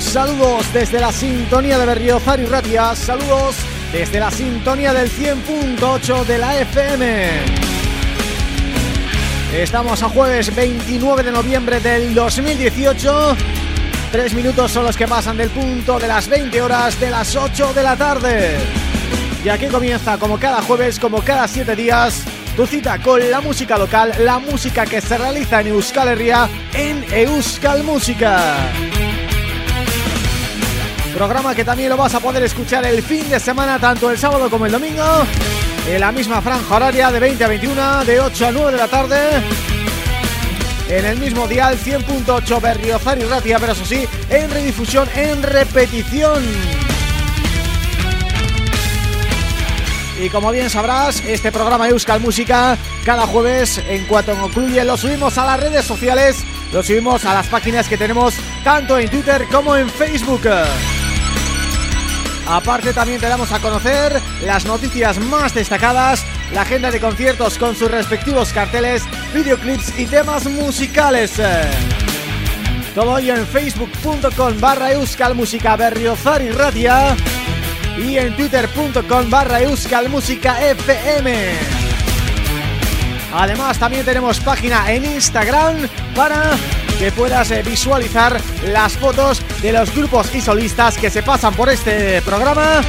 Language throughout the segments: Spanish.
Saludos desde la sintonía de Berriozar y saludos desde la sintonía del 100.8 de la FM. Estamos a jueves 29 de noviembre del 2018, tres minutos son los que pasan del punto de las 20 horas de las 8 de la tarde. Y aquí comienza como cada jueves, como cada 7 días, tu cita con la música local, la música que se realiza en Euskal Herria en Euskal Música. Programa que también lo vas a poder escuchar el fin de semana, tanto el sábado como el domingo, en la misma franja horaria de 20 a 21, de 8 a 9 de la tarde, en el mismo dial 100.8 Berriozar y Ratia, pero eso sí, en redifusión, en repetición. Y como bien sabrás, este programa Euskal Música cada jueves, en cuanto concluye, lo subimos a las redes sociales, lo subimos a las páginas que tenemos tanto en Twitter como en Facebook. Aparte también te damos a conocer las noticias más destacadas, la agenda de conciertos con sus respectivos carteles, videoclips y temas musicales. Todo ello en facebook.com barra euskalmusica berriozar y radia y en twitter.com barra euskalmusica fm. Además también tenemos página en Instagram para que puedas eh, visualizar las fotos de los grupos y solistas que se pasan por este programa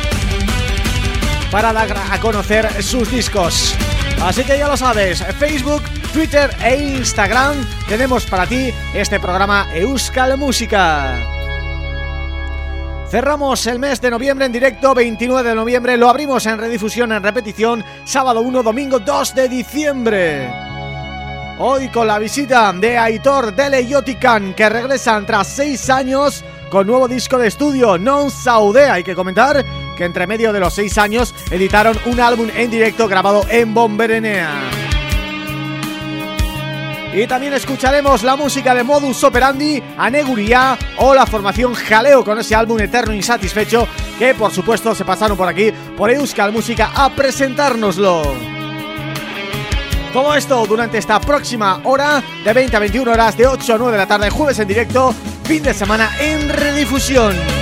para dar a conocer sus discos. Así que ya lo sabes, Facebook, Twitter e Instagram tenemos para ti este programa Euskal Música. Cerramos el mes de noviembre en directo, 29 de noviembre, lo abrimos en redifusión, en repetición, sábado 1, domingo 2 de diciembre. Hoy con la visita de Aitor Dele Yotican, que regresan tras 6 años con nuevo disco de estudio, Non Saude. Hay que comentar que entre medio de los 6 años editaron un álbum en directo grabado en Bomberenea. Y también escucharemos la música de Modus Operandi, Aneguría o la formación Jaleo con ese álbum Eterno Insatisfecho que por supuesto se pasaron por aquí, por Euskal Música a presentárnoslo. Todo esto durante esta próxima hora de 20 a 21 horas de 8 a 9 de la tarde, jueves en directo, fin de semana en redifusión.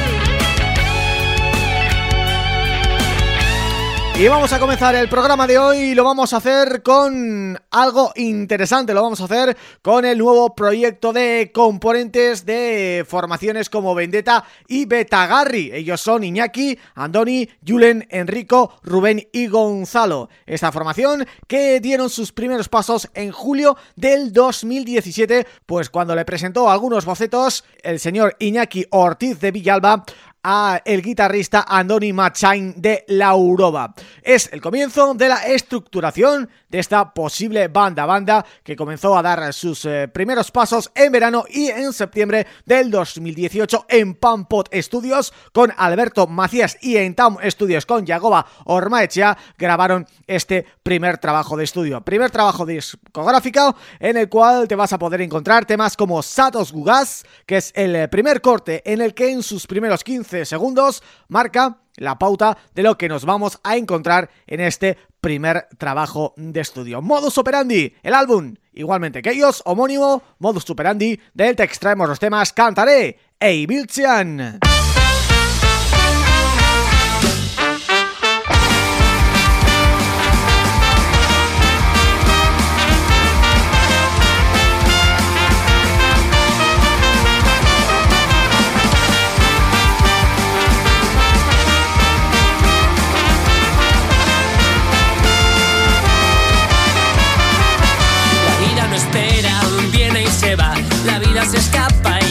Y vamos a comenzar el programa de hoy y lo vamos a hacer con algo interesante, lo vamos a hacer con el nuevo proyecto de componentes de formaciones como Vendetta y Betagarri. Ellos son Iñaki, Andoni, Julen, Enrico, Rubén y Gonzalo. Esta formación que dieron sus primeros pasos en julio del 2017, pues cuando le presentó algunos bocetos el señor Iñaki Ortiz de Villalba a el guitarrista Andoni Machain de Lauroba. Es el comienzo de la estructuración de esta posible banda, banda que comenzó a dar sus eh, primeros pasos en verano y en septiembre del 2018 en Pampot Studios con Alberto Macías y en Town Studios con Yagoba Ormaechea grabaron este primer trabajo de estudio. Primer trabajo discográfico en el cual te vas a poder encontrar temas como Satos Gugas, que es el primer corte en el que en sus primeros 15 segundos marca la pauta de lo que nos vamos a encontrar en este primer trabajo de estudio. Modus Operandi, el álbum, igualmente que ellos, homónimo, Modus Operandi, del te extraemos los temas Cantaré e.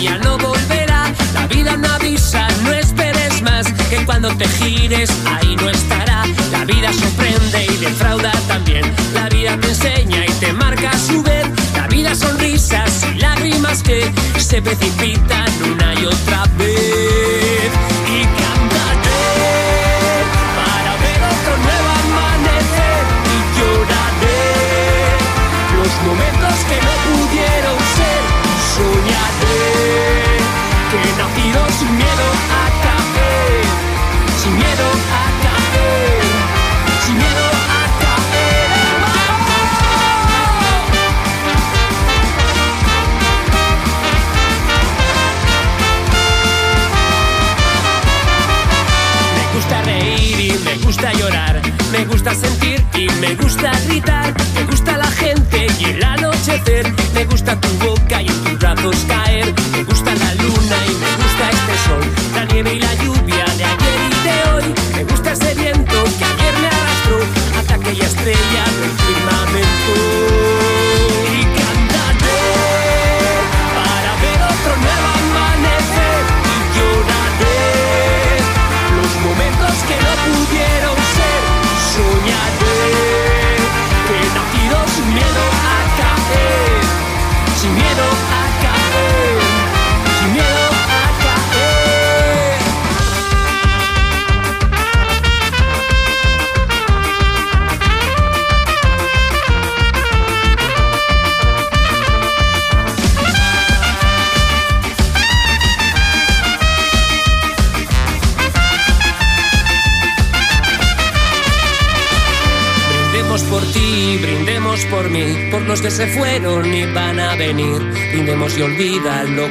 ya no volverá. La vida no avisa, no esperes más, que cuando te gires ahí no estará. La vida sorprende y defrauda también. La vida te enseña y te marca su ver. La vida sonrisas y lágrimas que se precipitan una y otra vez.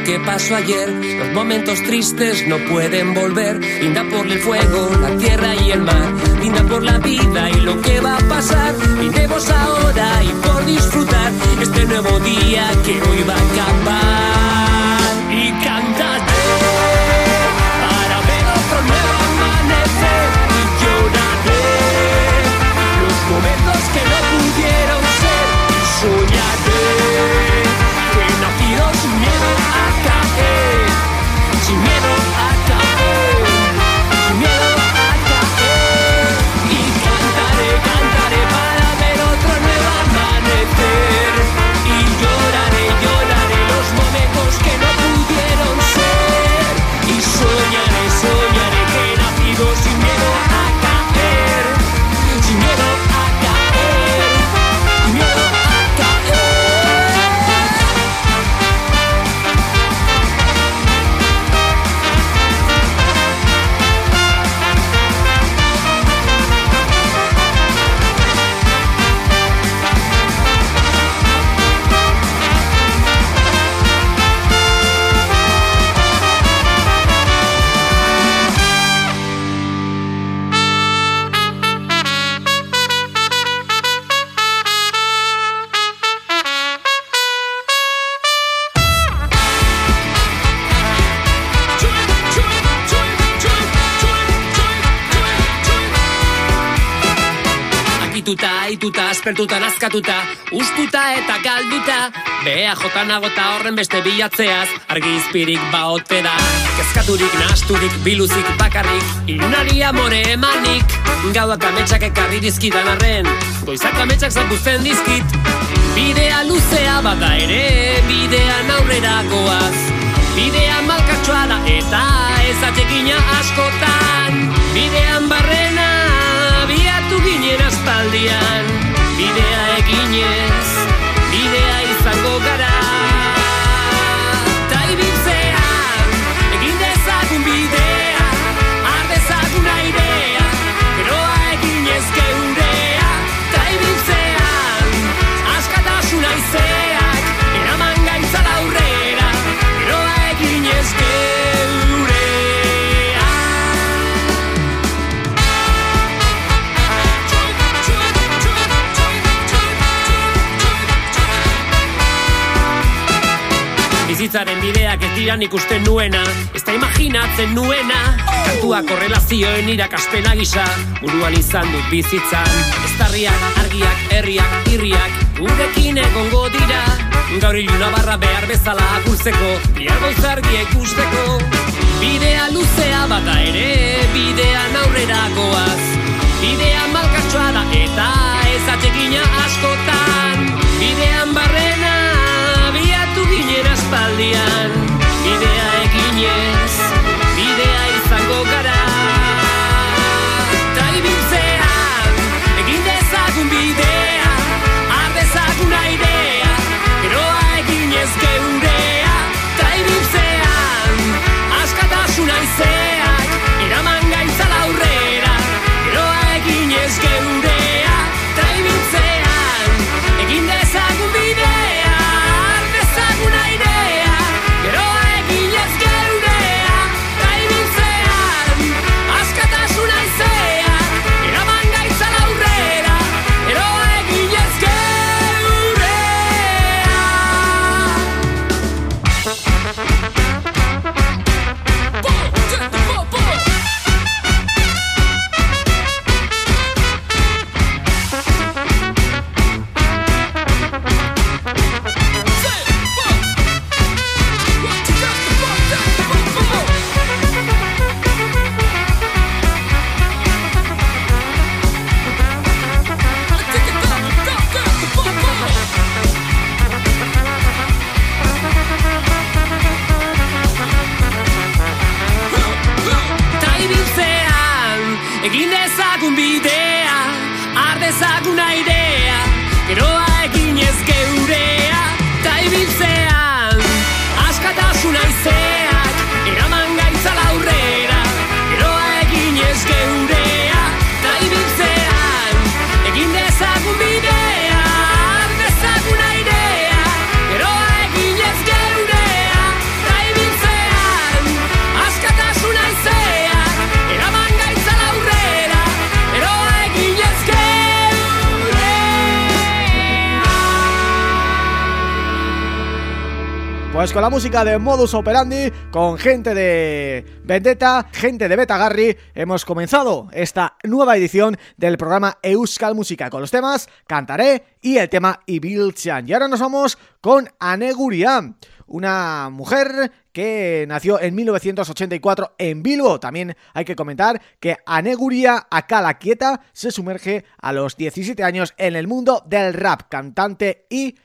Que pasó ayer. Los momentos tristes no pueden volver. Brinda por el fuego, la aspertuta, nazkatuta Ustuta eta galduta. Bea jota nagota horren beste bilatzeaz Argizpirik baote da. Kezkaturik, nasturik, biluzik, bakarrik Inari amore emanik. Gauak ametsak ekarri dizkidan arren Goizak ametsak zapuzten dizkit. Bidea luzea bada ere Bidean aurrera goaz. Bidean malkatxoa da eta ez atekina askotan. Bidean barrena biatu ginen aspaldian Bidea eginez, bidea izango gara dira ikusten nuena Ez da imaginatzen nuena. Kantua korrelazioen irakaspena gisa Buruan izan dut bizitzan. Estarriak, argiak, herriak, irriak Gurekin egongo dira. Gaur iluna barra behar bezala akurtzeko Bihar gauzargiek usteko Bidea luzea bata ere Bidean aurrera goaz. Bidea malkatxoa da eta ez atsegina askotan. Bidean barrena biatu ginen aspaldian con la música de Modus Operandi, con gente de Vendetta, gente de Betagarri, hemos comenzado esta nueva edición del programa Euskal Música con los temas Cantaré y el tema Ibiltzean. Y ahora nos vamos con Aneguria, una mujer que nació en 1984 en Bilbo. También hay que comentar que Aneguria Akala Quieta se sumerge a los 17 años en el mundo del rap, cantante y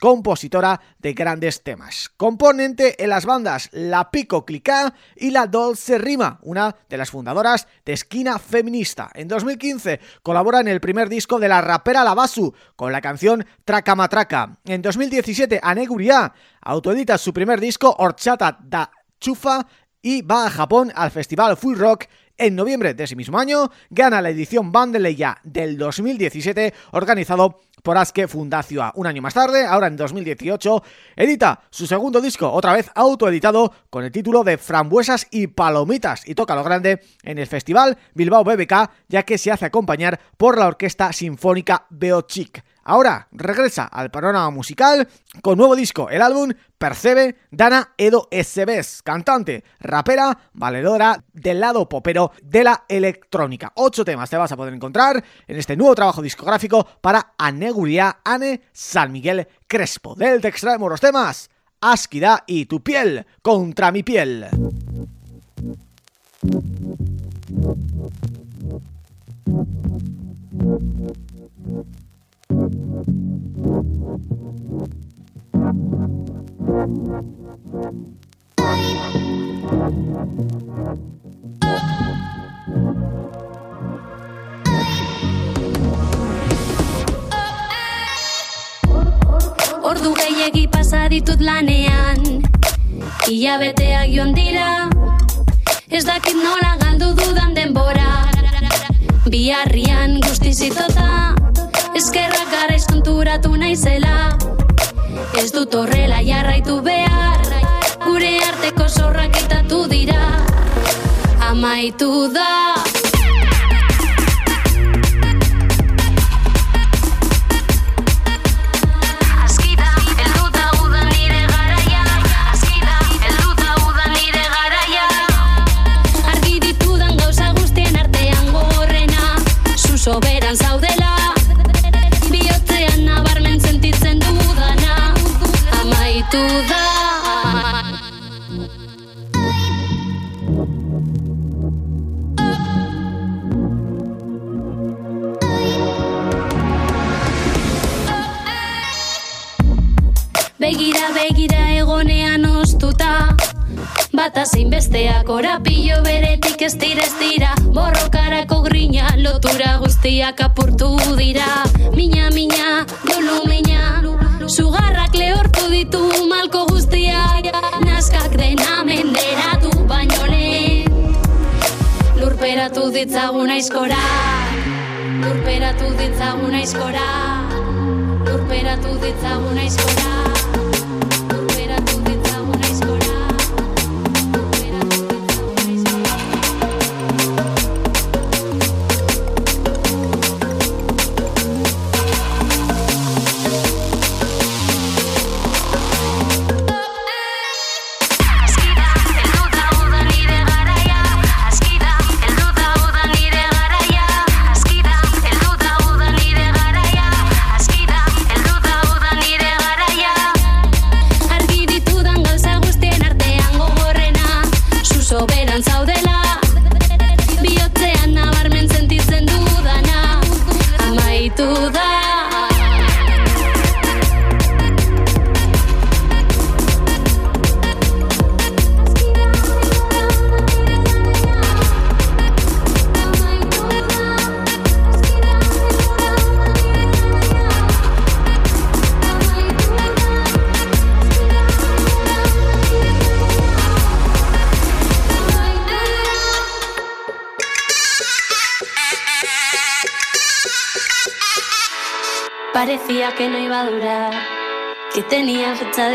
compositora de grandes temas. Componente en las bandas La Pico Clicá y La Dolce Rima, una de las fundadoras de Esquina Feminista. En 2015 colabora en el primer disco de la rapera Lavasu con la canción Traca Matraca. En 2017 Aneguria autoedita su primer disco Horchata da Chufa y va a Japón al festival Full Rock en noviembre de ese mismo año gana la edición Bandeleia del 2017 organizado por Aske Fundazioa. Un año más tarde, ahora en 2018, edita su segundo disco, otra vez autoeditado, con el título de Frambuesas y Palomitas y toca lo grande en el festival Bilbao BBK, ya que se hace acompañar por la Orquesta Sinfónica Beochic. Ahora regresa al panorama musical con nuevo disco, el álbum Percebe Dana Edo Esebes, cantante, rapera, valedora del lado popero de la electrónica. Ocho temas te vas a poder encontrar en este nuevo trabajo discográfico para Aneguria Ane San Miguel Crespo. Del te extraemos los temas Asquida y Tu piel contra mi piel. Ordu gehiegi pasa ditut lanean Ia beteak joan dira. Ez dakit nola galdu dudan denbora Biarrian guztizitota Eskerrak gara izkonturatu naizela. Ez dut horrela jarraitu behar. Gure arteko zorrak dira. Amaitu da Begira, begira egonean ostuta Bata zein besteak orapillo beretik ez dira ez dira. Borrokarako grina lotura guztiak apurtu dira. Mina, mina, dolu mina. Sugarrak lehortu ditu malko guztiak. Naskak dena menderatu baino lehen. Lurperatu ditzagun aizkora. Lurperatu ditzagun aizkora. Lurperatu ditzagun aizkora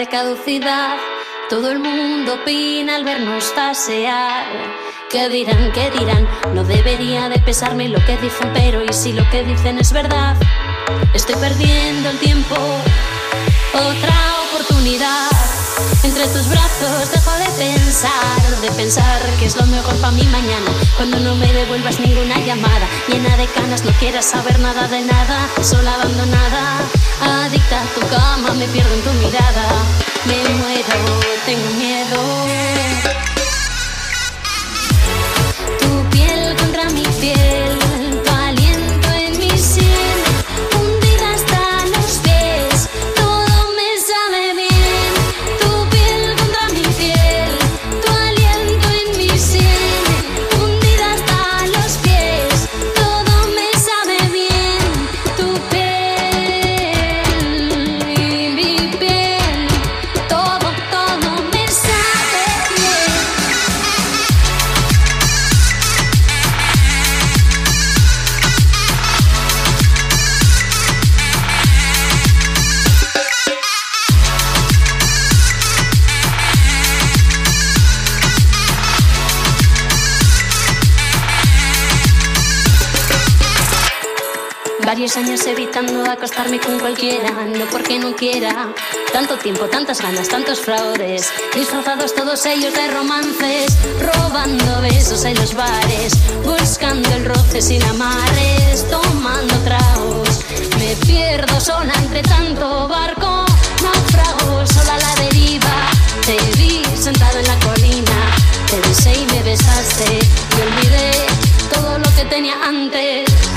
de caducidad. Todo el mundo opina al vernos pasear. ¿Qué dirán? ¿Qué dirán? No debería de pesarme lo que dicen, pero ¿y si lo que dicen es verdad? Estoy perdiendo el tiempo. Otra oportunidad. Entre tus brazos dejo de pensar, de pensar que es lo mejor para mi mañana. Cuando no me devuelvas ninguna llamada, llena de canas, no quieras saber nada de nada, sola abandonada. Adicta a tu cama, me pierdo en tu mirada. Me muero, tengo miedo. Tu piel contra mi piel. Acostarme con cualquiera, no porque no quiera. Tanto tiempo, tantas ganas, tantos fraudes, disfrazados todos ellos de romances, robando besos en los bares, buscando el roce sin amarres, tomando tragos. Me pierdo sola entre tanto barco, naufrago sola a la deriva. Te vi sentado en la colina, te besé y me besaste, y olvidé todo lo que tenía antes.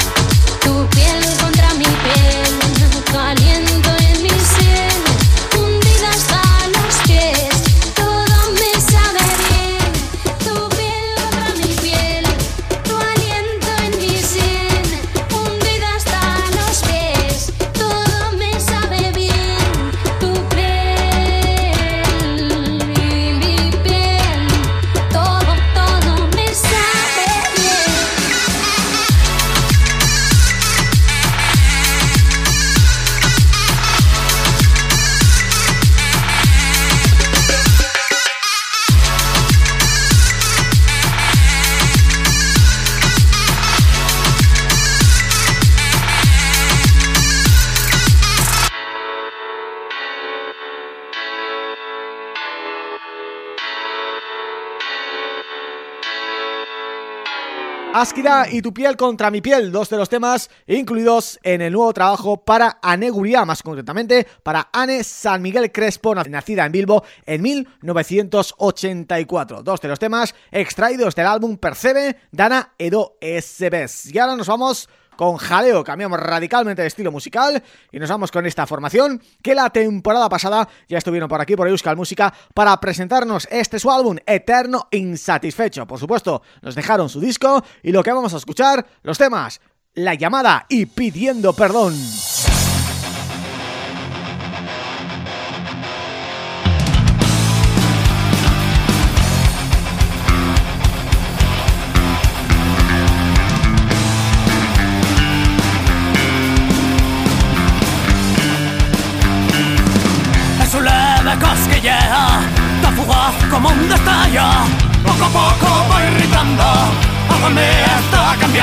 Askira y tu piel contra mi piel, dos de los temas incluidos en el nuevo trabajo para Aneguría, más concretamente para Anne San Miguel Crespo, nacida en Bilbo en 1984. Dos de los temas extraídos del álbum Percebe, Dana Edo SBS. Y ahora nos vamos con jaleo, cambiamos radicalmente de estilo musical y nos vamos con esta formación que la temporada pasada ya estuvieron por aquí por Euskal Música para presentarnos este su álbum Eterno Insatisfecho. Por supuesto, nos dejaron su disco y lo que vamos a escuchar, los temas La llamada y Pidiendo Perdón.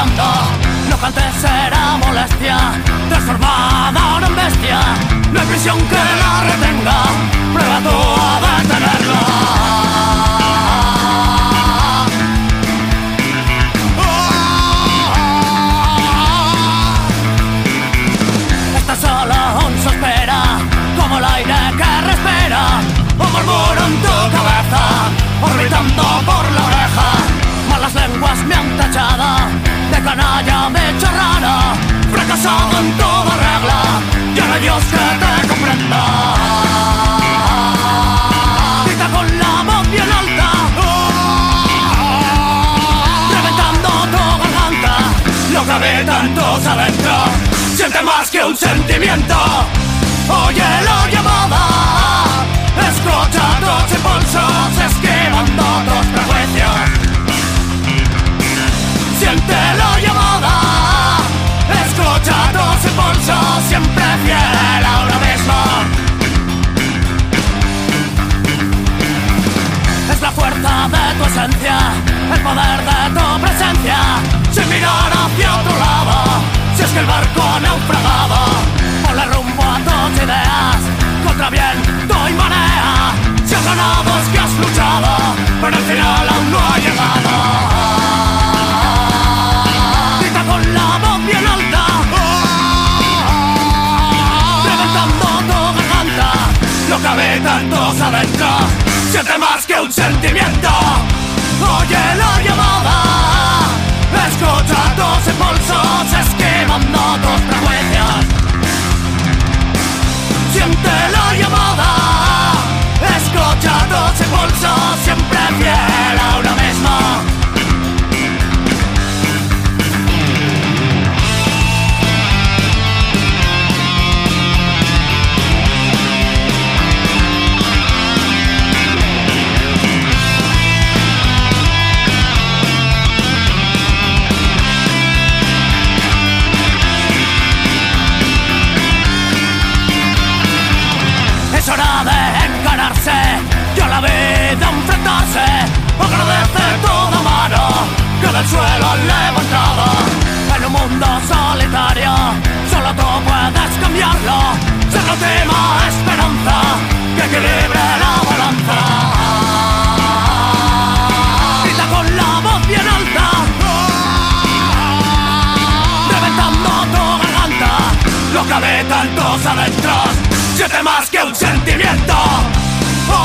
Cambiando Lo que antes era molestia. Transformada en bestia. No hay prisión que la retenga. Prueba tú a detenerla Dios que te comprenda. Grita con la voz bien alta, reventando tu garganta, lo que había tantos adentro, siente más que un sentimiento. Oye la llamada Escrochados y pulsos esquivando El poder de tu presencia Sin mirar hacia otro lado Si es que el barco ha naufragado Ponle rumbo a tus ideas contra viento y marea. Si has ganado es que has luchado, pero el final aún no ha llegado. Grita con la voz bien alta, reventando tu garganta. Lo que habita tantos adentro, siente más que un sentimiento. Oye la llamada, escucha tus impulsos, esquivando tus prejuicios siente la llamada Escucha se pulso siempre fiel a uno del suelo levantado. En un mundo solitario, cambiarlo, ser la última esperanza que equilibre la balanza. Grita con la voz bien alta, reventando tu garganta, lo que de tantos adentros, siente más que un sentimiento.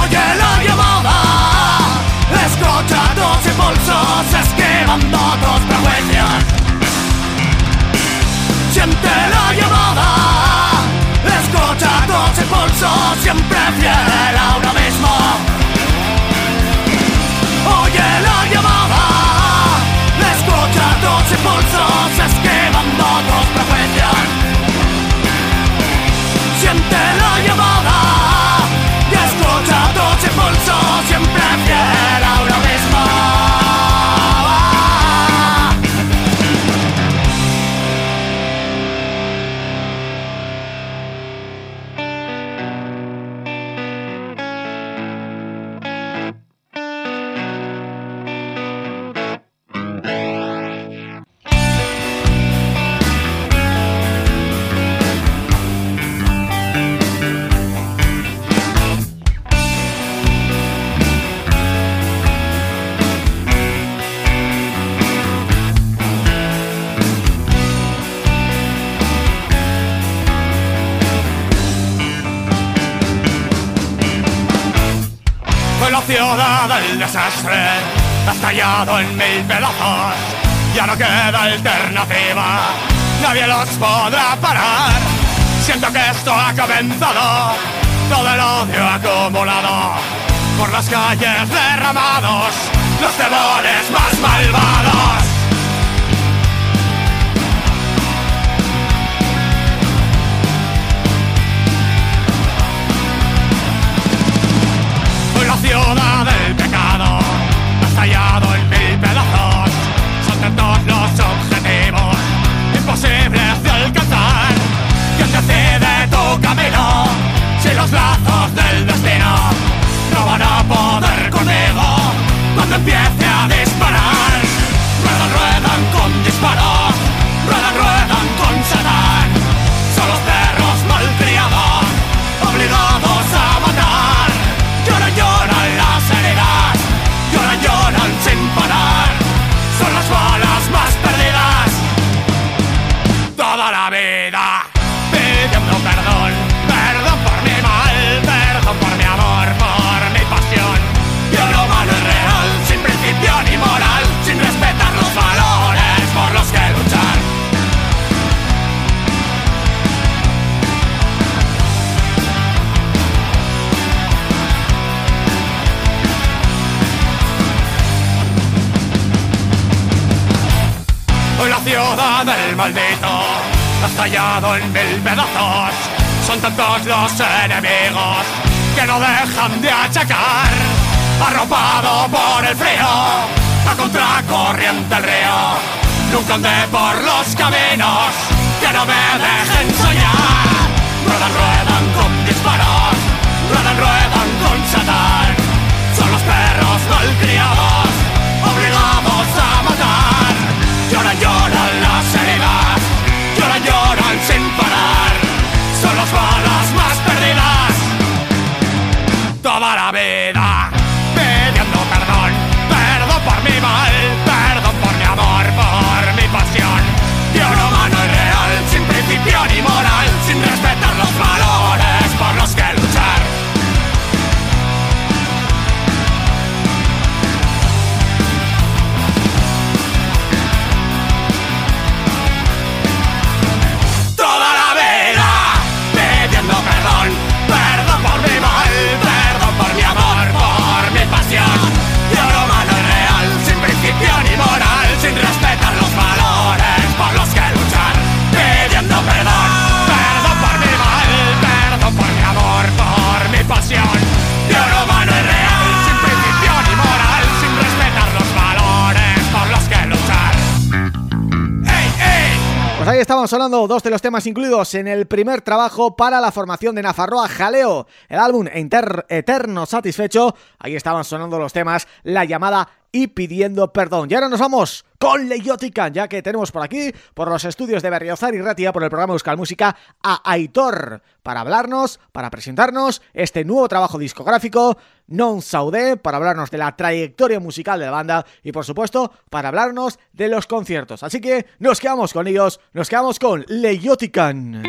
Oye la llamada, escucha tus impulsos, esquivando tus prejuicios. Siente la llamada, escucha tus impulsos, siempre fiel a uno mismo. La ciudad del desastre, ha estallado en mil pedazos. Ya no queda alternativa, nadie los podrá parar. Siento que esto ha comenzado, todo el odio acumulado. Por las calles derramados, los temores más malvados. Ciudad del pecado, ha estallado en mil pedazos. Son tantos los objetivos, imposibles de alcanzar. ¿Quién decide tu camino? Si los lazos del destino no van a poder conmigo cuando empiece del maldito estallado en mil pedazos. Son tantos los enemigos que no dejan de achacar. Arropado por el frío, a contracorriente el río. Nunca andé por los caminos que no me dejen soñar. Ruedan, Pues sonando dos de los temas incluidos en el primer trabajo para la formación de Nafarroa Jaleo, el álbum Eterno Satisfecho. Ahí estaban sonando los temas La llamada y pidiendo perdón. Y ahora nos vamos con Leyotica, ya que tenemos por aquí, por los estudios de Berriozar y Ratia, por el programa Euskal Música, a Aitor, para hablarnos, para presentarnos este nuevo trabajo discográfico, Non Saudé, para hablarnos de la trayectoria musical de la banda y, por supuesto, para hablarnos de los conciertos. Así que nos quedamos con ellos, nos quedamos con Leyotican.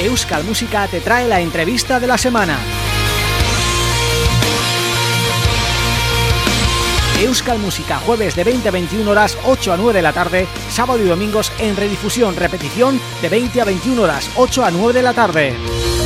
Euskal Música te trae la entrevista de la semana. Euskal Música, jueves de 20 a 21 horas, 8 a 9 de la tarde, sábado y domingos en redifusión, repetición de 20 a 21 horas, 8 a 9 de la tarde.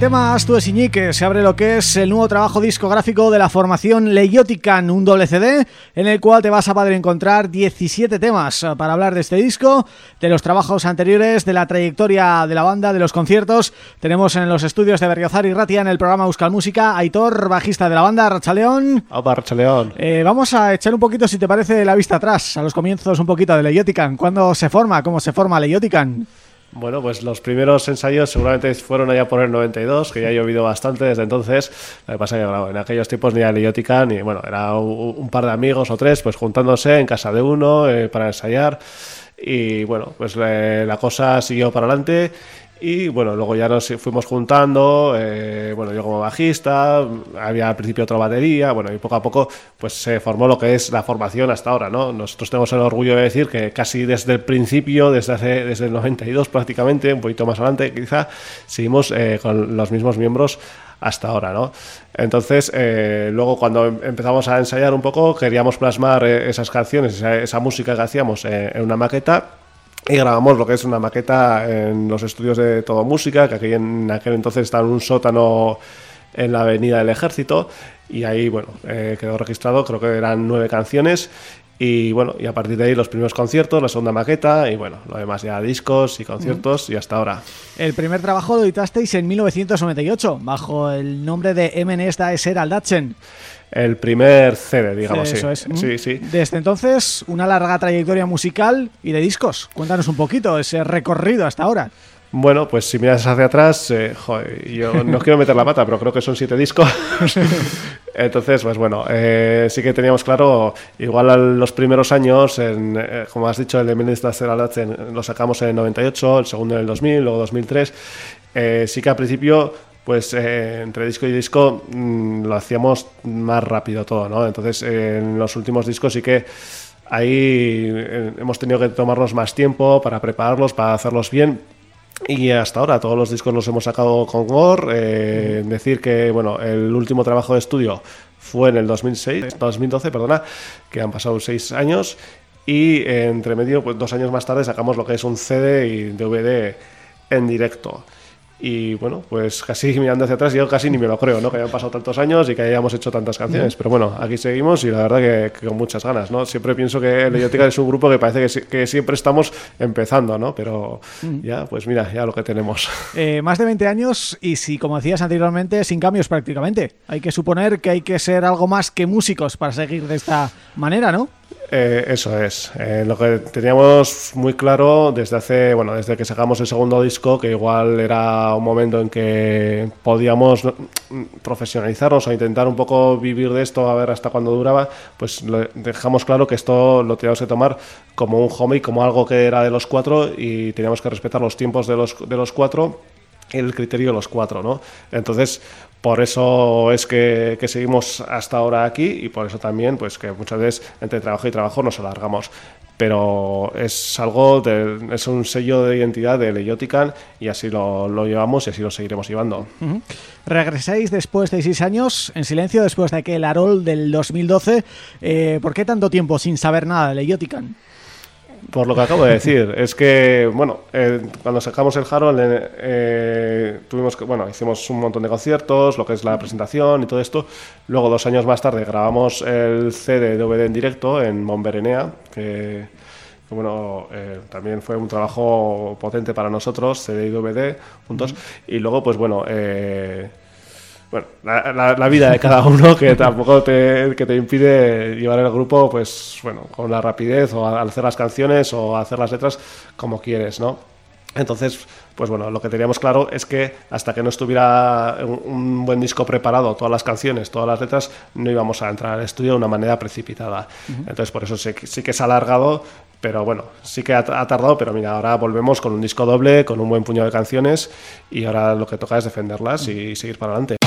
El tema Astu que se abre lo que es el nuevo trabajo discográfico de la formación Leiotican, un doble CD en el cual te vas a poder encontrar 17 temas para hablar de este disco, de los trabajos anteriores, de la trayectoria de la banda, de los conciertos. Tenemos en los estudios de Berriozar y Ratia en el programa Euskal Música, Aitor, bajista de la banda, Rachaleón. Opa, Rachaleón. Eh, vamos a echar un poquito, si te parece, la vista atrás, a los comienzos un poquito de Leiotican. ¿Cuándo se forma? ¿Cómo se forma Leiotican? Bueno, pues los primeros ensayos seguramente fueron allá por el 92, que ya ha llovido bastante desde entonces. Lo que pasa es que en aquellos tiempos ni Leyótica ni, bueno, era un, par de amigos o tres, pues juntándose en casa de uno eh, para ensayar. Y bueno, pues eh, la cosa siguió para adelante y bueno, luego ya nos fuimos juntando, eh, bueno, yo como bajista, había al principio otra batería, bueno, y poco a poco pues se formó lo que es la formación hasta ahora, ¿no? Nosotros tenemos el orgullo de decir que casi desde el principio, desde hace, desde el 92 prácticamente, un poquito más adelante quizá, seguimos eh, con los mismos miembros hasta ahora, ¿no? Entonces, eh, luego cuando em-, empezamos a ensayar un poco, queríamos plasmar esas canciones, esa, música que hacíamos en una maqueta y grabamos lo que es una maqueta en los estudios de Todo Música, que aquí en aquel entonces estaba en un sótano en la Avenida del Ejército y ahí, bueno, eh, quedó registrado, creo que eran nueve canciones y bueno, y a partir de ahí los primeros conciertos, la segunda maqueta y bueno, lo demás ya discos y conciertos y hasta ahora. El primer trabajo lo editasteis en 1998 bajo el nombre de MNS Daeser Aldachen el primer CD, digamos. Eso es. Sí, sí. Desde entonces, una larga trayectoria musical y de discos. Cuéntanos un poquito ese recorrido hasta ahora. Bueno, pues si miras hacia atrás, eh, yo no quiero meter la pata, pero creo que son siete discos. Entonces, pues bueno, eh, sí que teníamos claro, igual a los primeros años, en, eh, como has dicho, el de Ministra lo sacamos en el 98, el segundo en el 2000, luego 2003. sí que al principio pues eh, entre disco y disco mm, lo hacíamos más rápido todo, ¿no? Entonces, en los últimos discos sí que ahí eh, hemos tenido que tomarnos más tiempo para prepararlos, para hacerlos bien. Y hasta ahora todos los discos los hemos sacado con Gore. Eh, decir que bueno, el último trabajo de estudio fue en el 2006, 2012, perdona, que han pasado seis años. Y entre medio, pues dos años más tarde sacamos lo que es un CD y DVD en directo. Y bueno, pues casi mirando hacia atrás, yo casi ni me lo creo, ¿no? Que hayan pasado tantos años y que hayamos hecho tantas canciones. Pero bueno, aquí seguimos y la verdad que, con muchas ganas, ¿no? Siempre pienso que Leyótica es un grupo que parece que, siempre estamos empezando, ¿no? Pero ya, pues mira, ya lo que tenemos. Eh, más de 20 años y si, como decías anteriormente, sin cambios prácticamente. Hay que suponer que hay que ser algo más que músicos para seguir de esta manera, ¿no? Eh, eso es. Eh, lo que teníamos muy claro desde hace, bueno, desde que sacamos el segundo disco, que igual era un momento en que podíamos profesionalizarnos o intentar un poco vivir de esto, a ver hasta cuándo duraba, pues dejamos claro que esto lo teníamos que tomar como un hobby, como algo que era de los cuatro y teníamos que respetar los tiempos de los, de los cuatro el criterio de los cuatro, ¿no? Entonces, por eso es que, seguimos hasta ahora aquí y por eso también, pues que muchas veces entre trabajo y trabajo nos alargamos. Pero es algo, es un sello de identidad de Leyotican y así lo, llevamos y así lo seguiremos llevando. Regresáis después de seis años en silencio, después de aquel Arol del 2012. Eh, ¿Por qué tanto tiempo sin saber nada de Leyotican? Por lo que acabo de decir, es que, bueno, eh, cuando sacamos el Harold, eh, eh, tuvimos que, bueno, hicimos un montón de conciertos, lo que es la presentación y todo esto. Luego, dos años más tarde, grabamos el CD DVD en directo en Monberenea, que, bueno, también fue un trabajo potente para nosotros, CD y DVD juntos. Y luego, pues bueno, bueno, la, vida de cada uno que tampoco te, que te impide llevar el grupo, pues bueno, con la rapidez o al hacer las canciones o hacer las letras como quieres, ¿no? Entonces, pues bueno, lo que teníamos claro es que hasta que no estuviera un, buen disco preparado, todas las canciones, todas las letras, no íbamos a entrar al estudio de una manera precipitada. Entonces, por eso sí, sí, que se ha alargado, pero bueno, sí que ha, ha, tardado, pero mira, ahora volvemos con un disco doble, con un buen puño de canciones y ahora lo que toca es defenderlas y seguir para adelante.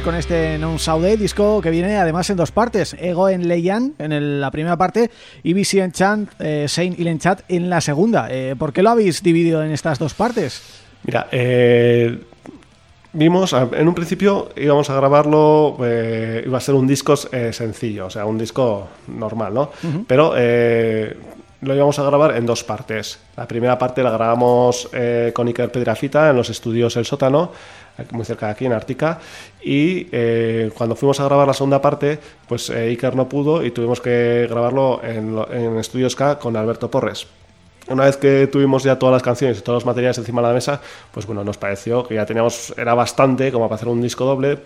Con este Non Saude disco que viene además en dos partes. Ego en Leian en la primera parte y BC Enchant, eh, Saint Chat en la segunda. Eh, ¿Por qué lo habéis dividido en estas dos partes? Mira, eh, vimos, en un principio íbamos a grabarlo, eh, iba a ser un disco sencillo, o sea, un disco normal, ¿no? Pero lo íbamos a grabar en dos partes. La primera parte la grabamos con Iker Pedrafita en los estudios El Sótano muy cerca de aquí, en Artica, y eh, cuando fuimos a grabar la segunda parte, pues eh, Iker no pudo y tuvimos que grabarlo en, en Estudios K con Alberto Porres. Una vez que tuvimos ya todas las canciones y todos los materiales encima de la mesa, pues bueno, nos pareció que ya teníamos, era bastante como para hacer un disco doble,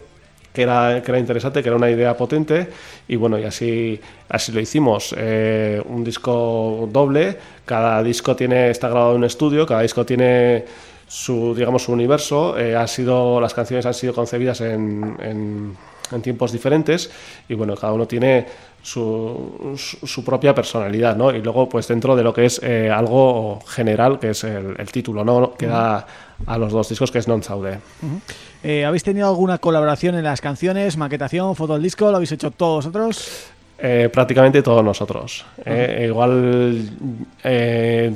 que era, que era interesante, que era una idea potente y bueno, y así, así lo hicimos. Eh, un disco doble, cada disco tiene, está grabado en un estudio, cada disco tiene su, digamos, su universo. Eh, ha sido, las canciones han sido concebidas en, en, tiempos diferentes y bueno, cada uno tiene su, su, propia personalidad, ¿no? Y luego, pues dentro de lo que es eh, algo general, que es el, título, ¿no? Que da a los dos discos, que es Non Saude. Eh, ¿Habéis tenido alguna colaboración en las canciones, maquetación, foto del disco? ¿Lo habéis hecho todos vosotros? prácticamente todos nosotros. igual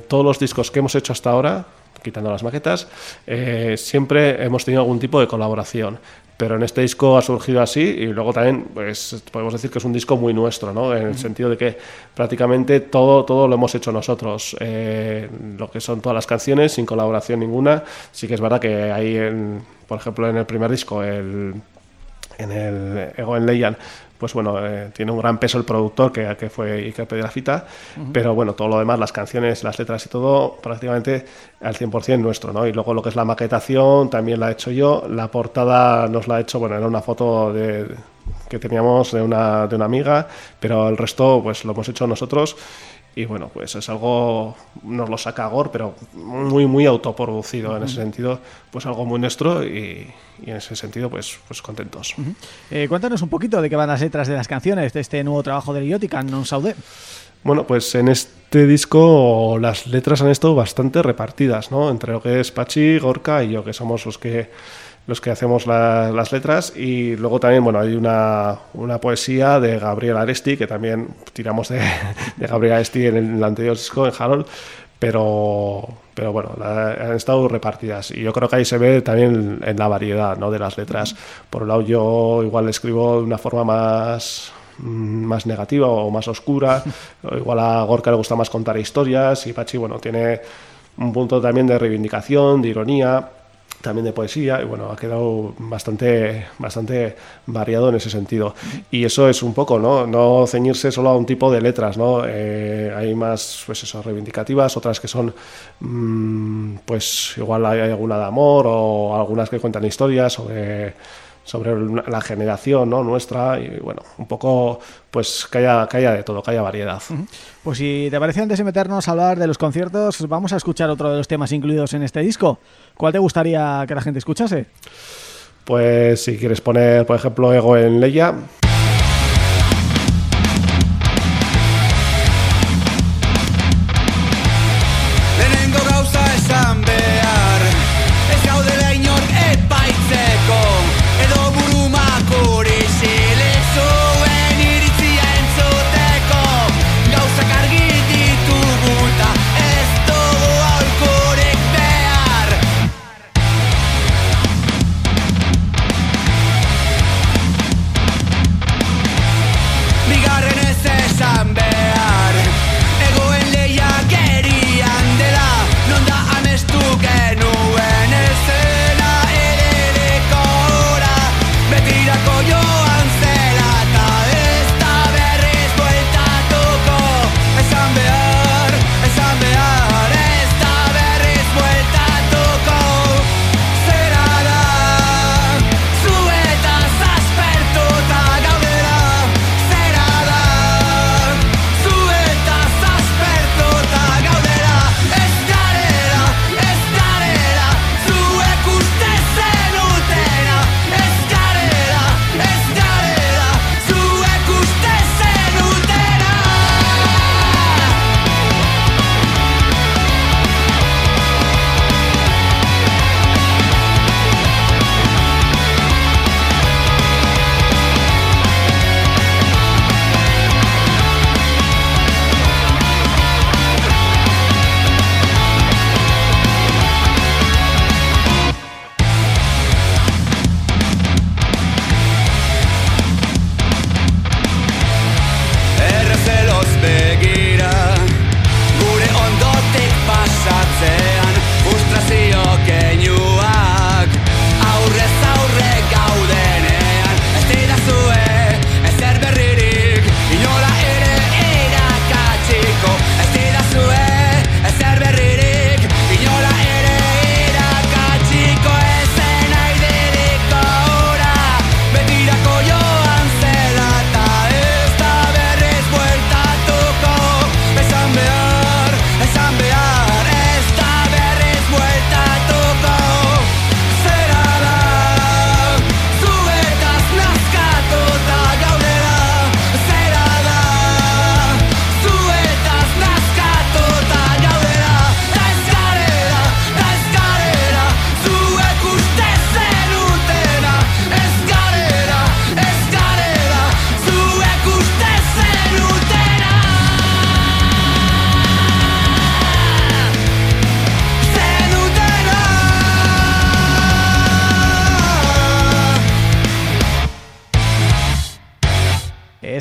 todos los discos que hemos hecho hasta ahora quitando las maquetas, eh, siempre hemos tenido algún tipo de colaboración. Pero en este disco ha surgido así y luego también pues, podemos decir que es un disco muy nuestro, ¿no? en el sentido de que prácticamente todo, todo lo hemos hecho nosotros. Eh, lo que son todas las canciones, sin colaboración ninguna. Sí que es verdad que hay, en, por ejemplo, en el primer disco, el, en el Ego en Leyan, pues bueno, eh, tiene un gran peso el productor que, que fue Iker Pedrafita, pero bueno, todo lo demás, las canciones, las letras y todo, prácticamente al 100% nuestro, ¿no? Y luego lo que es la maquetación también la he hecho yo, la portada nos la he hecho, bueno, era una foto de, que teníamos de una, de una amiga, pero el resto pues lo hemos hecho nosotros y bueno, pues es algo, nos lo saca Gor, pero muy, muy autoproducido en ese sentido, pues algo muy nuestro y, en ese sentido, pues, pues contentos. Eh, cuéntanos un poquito de qué van las letras de las canciones de este nuevo trabajo de Liotica, Non Saudé. Bueno, pues en este disco las letras han estado bastante repartidas, ¿no? Entre lo que es Pachi, Gorka y yo, que somos los que los que hacemos las letras. Y luego también bueno hay una, una poesía de Gabriel Aresti que también tiramos de, de Gabriel Aresti en el, anterior disco en Harold. Pero pero bueno han estado repartidas. Y yo creo que ahí se ve también en la variedad ¿no? de las letras. Por un lado yo igual escribo de una forma más mm, más negativa o más oscura. Igual a Gorka le gusta más contar historias. Y Pachi bueno tiene un punto también de reivindicación de ironía también de poesía y bueno ha quedado bastante bastante variado en ese sentido. Y eso es un poco no no ceñirse solo a un tipo de letras no eh, hay más pues eso reivindicativas otras que son mmm, pues igual hay alguna de amor o algunas que cuentan historias sobre sobre la generación ¿no? nuestra y bueno, un poco pues que haya, que haya de todo, que haya variedad. Pues si te parece antes de meternos a hablar de los conciertos, vamos a escuchar otro de los temas incluidos en este disco. ¿Cuál te gustaría que la gente escuchase? Pues si quieres poner, por ejemplo, Ego en Leia...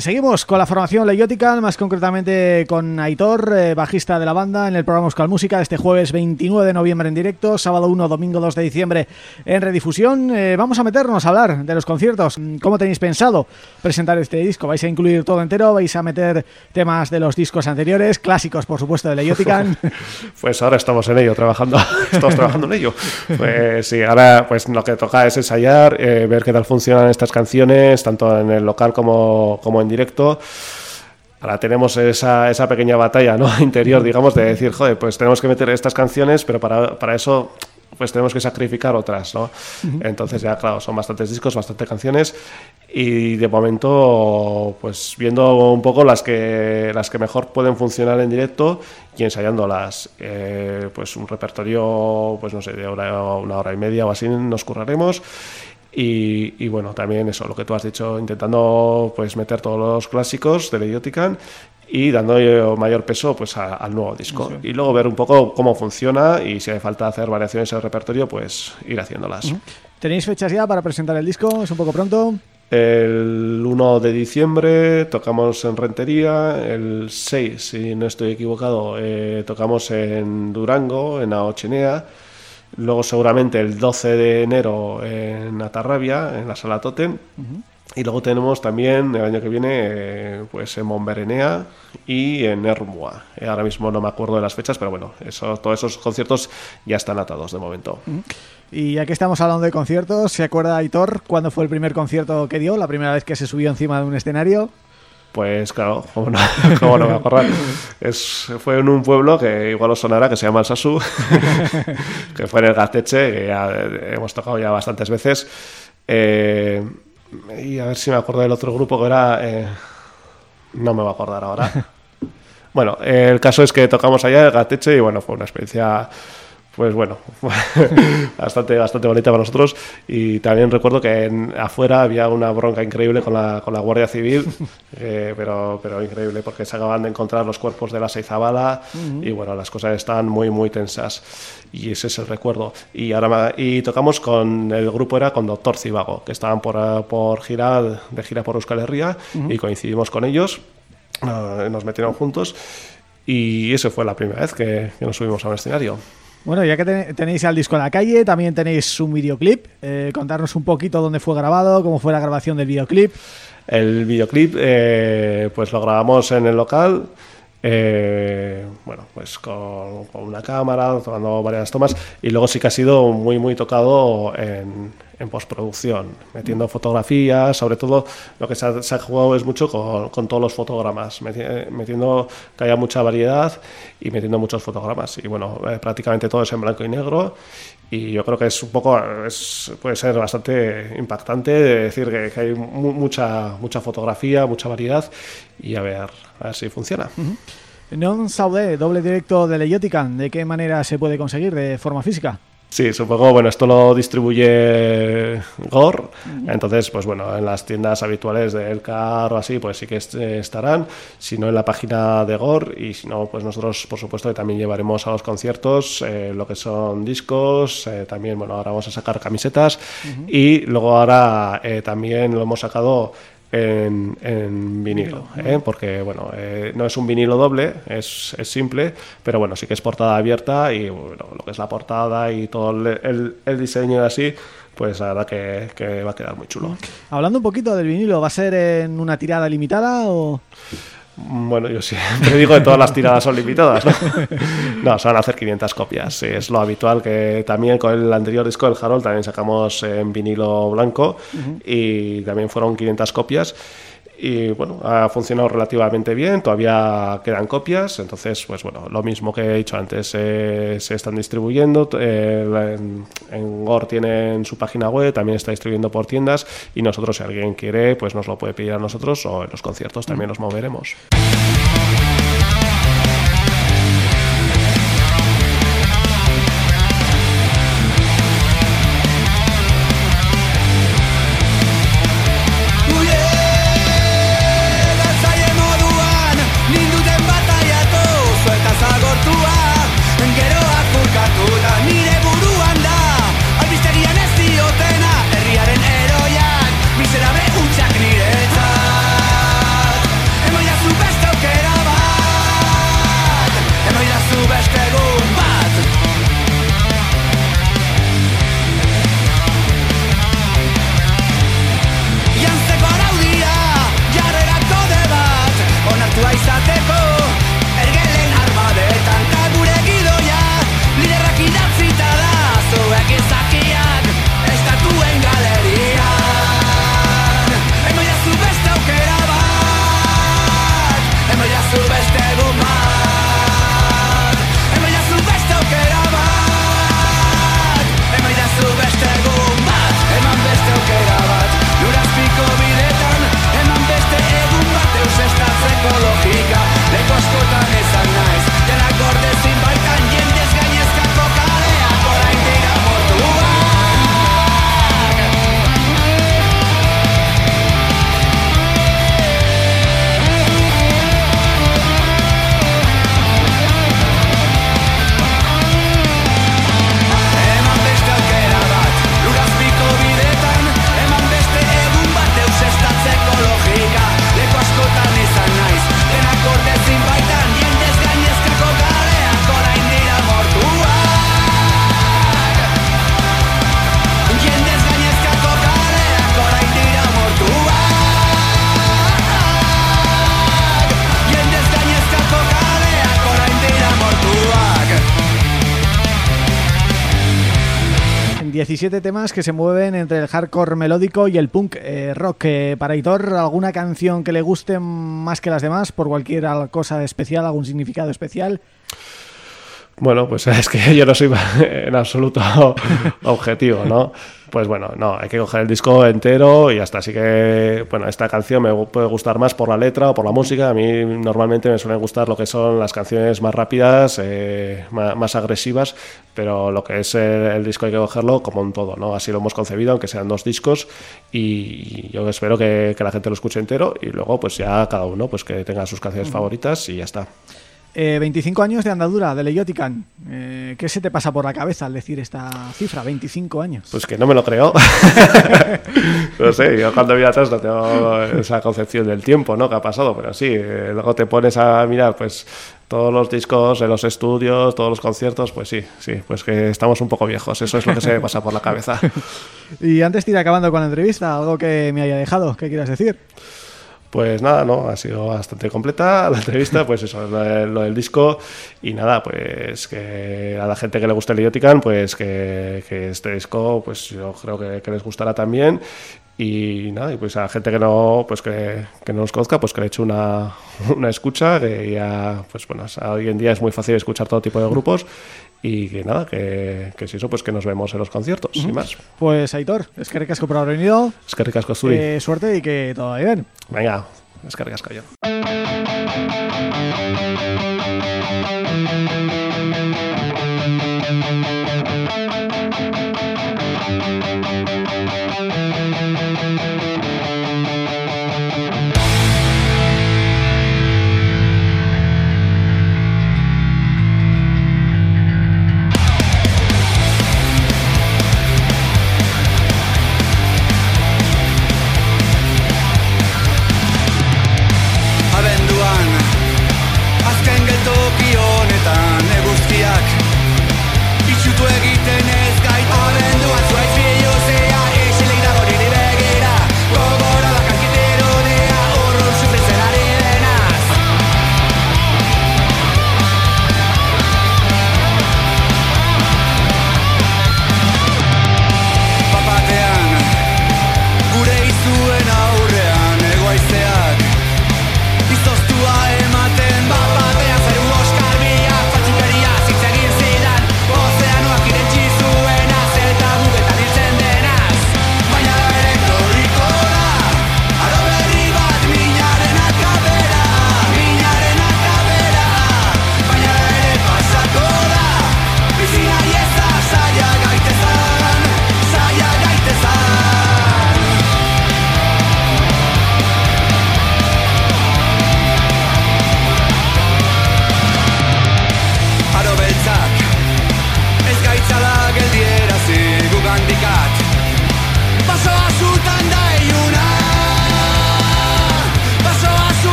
seguimos con la formación Leyotical, más concretamente con Aitor, eh, bajista de la banda, en el programa Euskal Música, este jueves 29 de noviembre en directo, sábado 1, domingo 2 de diciembre en redifusión. Eh, vamos a meternos a hablar de los conciertos. ¿Cómo tenéis pensado presentar este disco? ¿Vais a incluir todo entero? ¿Vais a meter temas de los discos anteriores? Clásicos, por supuesto, de Leyotican. pues ahora estamos en ello, trabajando estamos trabajando en ello. Pues sí, ahora pues lo que toca es ensayar, ver qué tal funcionan estas canciones, tanto en el local como como en directo. Ahora tenemos esa, esa pequeña batalla ¿no? interior, digamos, de decir, joder, pues tenemos que meter estas canciones, pero para, para eso pues tenemos que sacrificar otras, ¿no? Entonces ya, claro, son bastantes discos, bastantes canciones y de momento, pues viendo un poco las que las que mejor pueden funcionar en directo y ensayándolas, eh, pues un repertorio, pues no sé, de hora, una hora y media o así nos curraremos y, bueno, también eso, lo que tú has dicho, intentando pues meter todos los clásicos de la Idiotican y dando mayor peso pues al nuevo disco. Y luego ver un poco cómo funciona y si hace falta hacer variaciones en el repertorio, pues ir haciéndolas. ¿Tenéis fechas ya para presentar el disco? ¿Es un poco pronto? El 1 de diciembre tocamos en Rentería, el 6, si no estoy equivocado, eh, tocamos en Durango, en Aochenea, Luego seguramente el 12 de enero en Atarrabia, en la Sala Totem. Y luego tenemos también el año que viene pues en Monberenea y en Ermua. Eh, ahora mismo no me acuerdo de las fechas, pero bueno, eso, todos esos conciertos ya están atados de momento. Y ya que estamos hablando de conciertos, ¿se acuerda Aitor cuándo fue el primer concierto que dio? ¿La primera vez que se subió encima de un escenario? Pues claro, como no, no me acuerdo. Es, fue en un pueblo que igual os sonará, que se llama el Sasu, que fue en el Gateche, que ya hemos tocado ya bastantes veces. Eh, y a ver si me acuerdo del otro grupo que era... Eh, no me voy a acordar ahora. Bueno, el caso es que tocamos allá el Gateche y bueno, fue una experiencia pues bueno, bastante, bastante bonita para nosotros. Y también recuerdo que afuera había una bronca increíble con la, con la Guardia Civil, eh, pero, pero increíble porque se acaban de encontrar los cuerpos de la Seizabala y bueno, las cosas están muy, muy tensas. Y ese es el recuerdo. Y ahora y tocamos con el grupo era con Doctor Cibago, que estaban por, por gira, de gira por Euskal Herria y coincidimos con ellos, nos metieron juntos. Y eso fue la primera vez que, que nos subimos a un escenario. Bueno, ya que tenéis al disco en la calle, también tenéis un videoclip. Eh, contarnos un poquito dónde fue grabado, cómo fue la grabación del videoclip. El videoclip eh, pues lo grabamos en el local, eh, bueno, pues con, una cámara, tomando varias tomas y luego sí que ha sido muy muy tocado en, postproducción, metiendo fotografías, sobre todo lo que se ha, jugado es mucho con, todos los fotogramas, metiendo que haya mucha variedad y metiendo muchos fotogramas. Y bueno, eh, prácticamente todo es en blanco y negro. Y yo creo que es un poco, es, puede ser bastante impactante decir que, hay mucha, mucha fotografía, mucha variedad. Y a ver, a ver si funciona. Non Saudé, doble directo de Leyotican, ¿de qué manera se puede conseguir de forma física? Sí, supongo, bueno, esto lo distribuye GOR, entonces, pues bueno, en las tiendas habituales de Elcar o así, pues sí que estarán, si no en la página de GOR. Y si no, pues nosotros, por supuesto, que también llevaremos a los conciertos eh, lo que son discos, eh, también, bueno, ahora vamos a sacar camisetas. Y luego ahora eh, también lo hemos sacado en, vinilo, ¿eh? porque bueno, eh, no es un vinilo doble, es, es, simple, pero bueno, sí que es portada abierta y bueno, lo que es la portada y todo el, el, diseño así, pues la verdad que, que, va a quedar muy chulo. Hablando un poquito del vinilo, ¿va a ser en una tirada limitada o...? Bueno, yo siempre digo que todas las tiradas son limitadas, ¿no? No, se van a hacer 500 copias. Es lo habitual que también con el anterior disco, el Harold, también sacamos en vinilo blanco y también fueron 500 copias y bueno, ha funcionado relativamente bien, todavía quedan copias, entonces pues bueno, lo mismo que he dicho antes, eh, se están distribuyendo, eh, en, en, Gore tienen su página web, también está distribuyendo por tiendas y nosotros si alguien quiere pues nos lo puede pedir a nosotros o en los conciertos también los moveremos. 17 temas que se mueven entre el hardcore melódico y el punk eh, rock. Eh, para Hitor, ¿alguna canción que le guste más que las demás por cualquier cosa especial, algún significado especial? Bueno, pues es que yo no soy en absoluto objetivo, ¿no? Pues bueno, no, hay que coger el disco entero y hasta así que, bueno, esta canción me puede gustar más por la letra o por la música. A mí normalmente me suelen gustar lo que son las canciones más rápidas, eh, más, agresivas, pero lo que es el, disco hay que cogerlo como un todo, ¿no? Así lo hemos concebido, aunque sean dos discos y yo espero que, que la gente lo escuche entero y luego pues ya cada uno pues que tenga sus canciones favoritas y ya está. 25 eh, años de andadura de Leyotican. Eh, ¿Qué se te pasa por la cabeza al decir esta cifra? 25 años. Pues que no me lo creo. no sé, yo cuando miro atrás no tengo esa concepción del tiempo ¿no? que ha pasado, pero sí, eh, luego te pones a mirar pues todos los discos, los estudios, todos los conciertos, pues sí, sí, pues que estamos un poco viejos, eso es lo que se me pasa por la cabeza. y antes de ir acabando con la entrevista, algo que me haya dejado, ¿qué quieras decir? Pues nada, no, ha sido bastante completa la entrevista, pues eso, lo, del disco. Y nada, pues que a la gente que le guste el Idiotican, pues que, este disco, pues yo creo que, les gustará también. Y nada, y pues a la gente que no, pues que, no nos conozca, pues que le eche una, una escucha, que ya, pues bueno, hoy en día es muy fácil escuchar todo tipo de grupos y que nada, que, que si eso, pues que nos vemos en los conciertos y más. Pues Aitor, es que ricasco por haber venido. Es que ricasco eh, Suerte y que todo vaya bien. Venga, es que ricasco yo.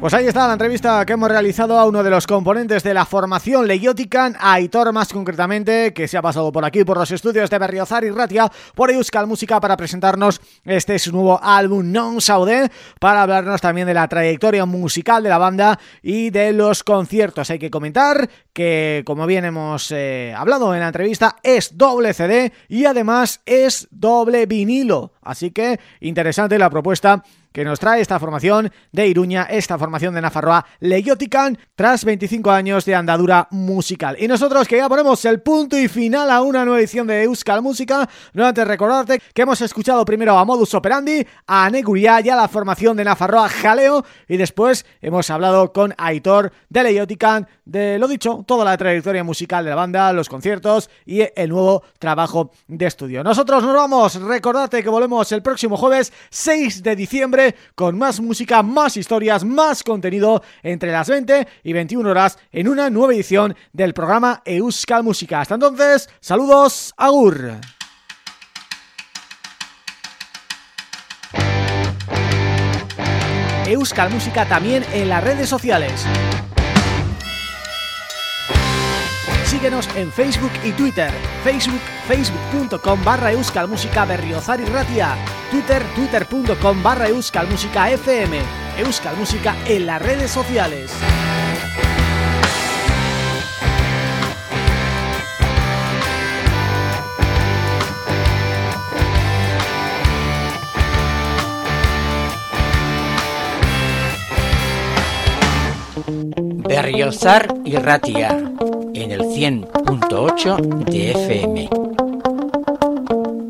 Pues ahí está la entrevista que hemos realizado a uno de los componentes de la formación Legiotican, Aitor más concretamente, que se ha pasado por aquí, por los estudios de Berriozar y Ratia, por Euskal Música para presentarnos este su nuevo álbum Non Saudé, para hablarnos también de la trayectoria musical de la banda y de los conciertos. Hay que comentar que, como bien hemos eh, hablado en la entrevista, es doble CD y además es doble vinilo. Así que interesante la propuesta que nos trae esta formación de Iruña, esta formación de Nafarroa Legiotican, tras 25 años de andadura musical. Y nosotros que ya ponemos el punto y final a una nueva edición de Euskal Música, no antes recordarte que hemos escuchado primero a Modus Operandi, a Neguria y a la formación de Nafarroa Jaleo, y después hemos hablado con Aitor de Legiotican, de lo dicho, toda la trayectoria musical de la banda, los conciertos y el nuevo trabajo de estudio. Nosotros nos vamos, recordarte que volvemos el próximo jueves 6 de diciembre con más música, más historias, más contenido entre las 20 y 21 horas en una nueva edición del programa Euskal Música. Hasta entonces, saludos, agur. Euskal Música también en las redes sociales. Síguenos en Facebook y Twitter. Facebook, facebook.com barra euskalmusica berriozar y ratia. Twitter, twitter.com barra euskalmusica fm. Euskal Música en las redes sociales. Berriozar y Ratia en el 100.8 de FM.